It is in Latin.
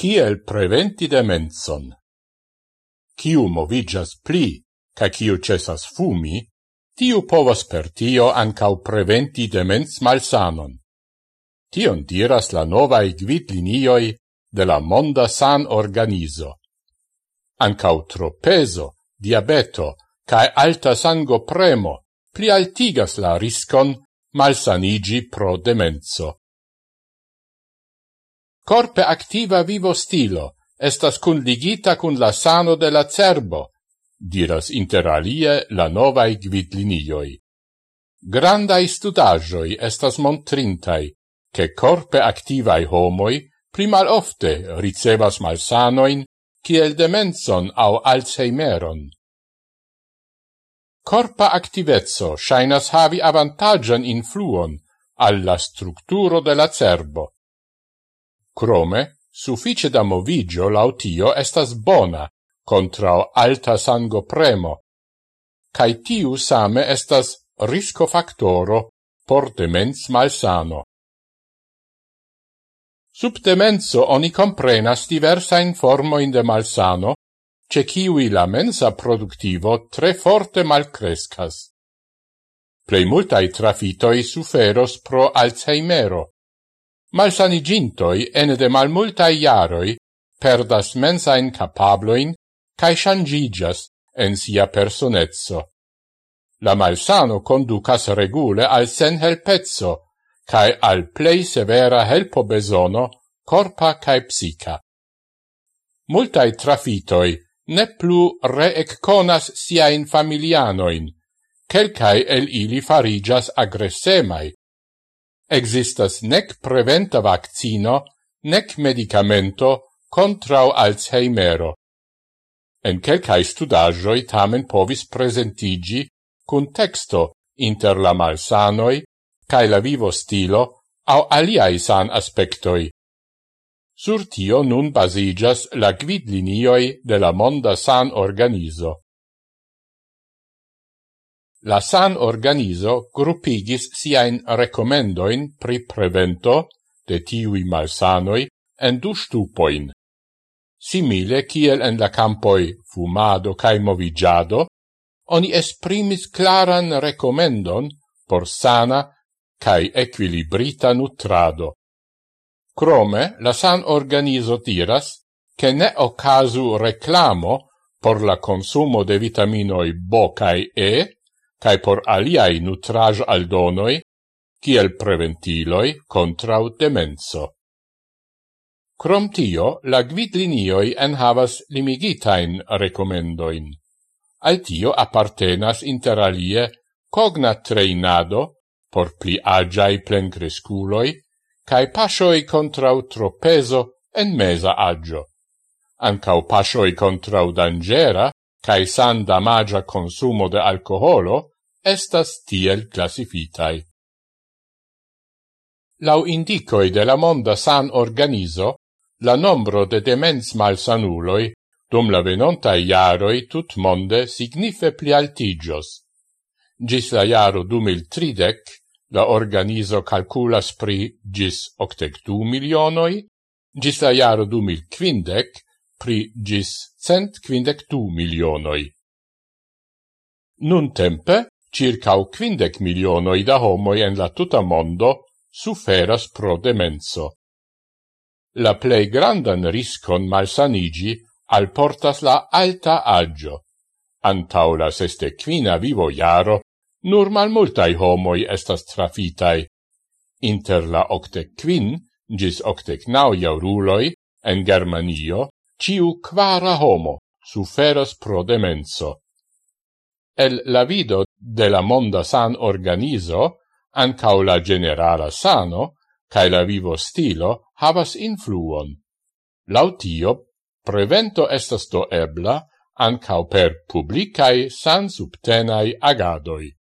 Ciel preventi demenson? Ciu movigas pli, ca ciu cesas fumi, tiu povas per tio ancau preventi demens malsanon. Tion diras la novae gvid linioi de la Monda San Organizo. Ancau tropeso, diabeto, cae alta sango premo pli altigas la riscon malsanigi pro demenso. Corpe activa vivo stilo estas conligita cun la sano de la cerbo, diras interalie la novae gvidlinioi. Grandai studagioi estas montrintai, che corpe activae homoi primal ofte ricevas malsanoin, kiel demenson au Alzheimeron. Corpa activezzo shainas havi avantagian influon alla structuro de la cerbo, Crome, suffice da movigio lautio estas bona contra alta sango premo, cae tiu same estas risco factoro por demens malsano. Sub demenso oni comprenas diversain formoin de malsano, ce ciui la mensa productivo tre forte malcrescas. Plei multai trafitoi suferos pro Alzheimero, malsanigintoi ene de malmultai iaroi perdas mensain capabloin cae shangigas en sia personezzo. La malsano conducas regule al sen helpezzo, cae al plei severa helpo besono corpa cae psica. Multai trafitoi ne plu reecconas siain familianoin, quelcae el ili farigas agressemai, existas nec preventa vaccino, nec medicamento contrau Alzheimero. En quelcae studagioi tamen povis presentigi cun texto inter la malsanoi cae la vivo stilo au aliai san aspectoi. Sur tio nun basigas la gvidlinioi de la Monda San Organizo. La San Organizo gruppigis siain recomendoin pri prevento de tiui malsanoi en du stupoin. Simile kiel en la campoi fumado cae movigiado, oni esprimis claran recomendon por sana cae equilibrita nutrado. Crome, la san organizo tiras che ne ocasu reclamo por la consumo de vitaminoi B cae E cae por aliai nutraj aldonoi, kiel preventiloi contrau demenso. Crom tio, la gvidlinioi enhavas limigitain recomendoin. Al tio appartenas inter alie cogna treinado por pli agiai plencresculoi cae pasioi contrau tropezo en mesa agio. Ancau pasioi contrau dangera cae san damagia consumo de alcoholo estas tiel classifitai. Lau indicoi de la monda san organizo, la nombro de demens malsanuloi dum la venontai iaroi tut monde signife pli altigios. Gis la iaro dumil tridec, la organizo calculas pri gis octec du milionoi, gis la iaro dumil quindec, pri gis cent quindec du milionoi. Nun tempe, circau quindec milionoi da homoi en la tuta mondo suferas pro demenso. La plei grandan riscon malsanigi al portas la alta agio. Antau la seste quina vivo iaro, nur mal multai homoi estas trafitai. Inter la octec quin, gis octec nau jauruloi, en Germanio, ciu quara homo suferas pro demenso. El la vido de la monda san organizo, ancau la generala sano, cae la vivo stilo havas influon. Lautio, prevento estas do ebla, ancau per publicae san subtenai agadoi.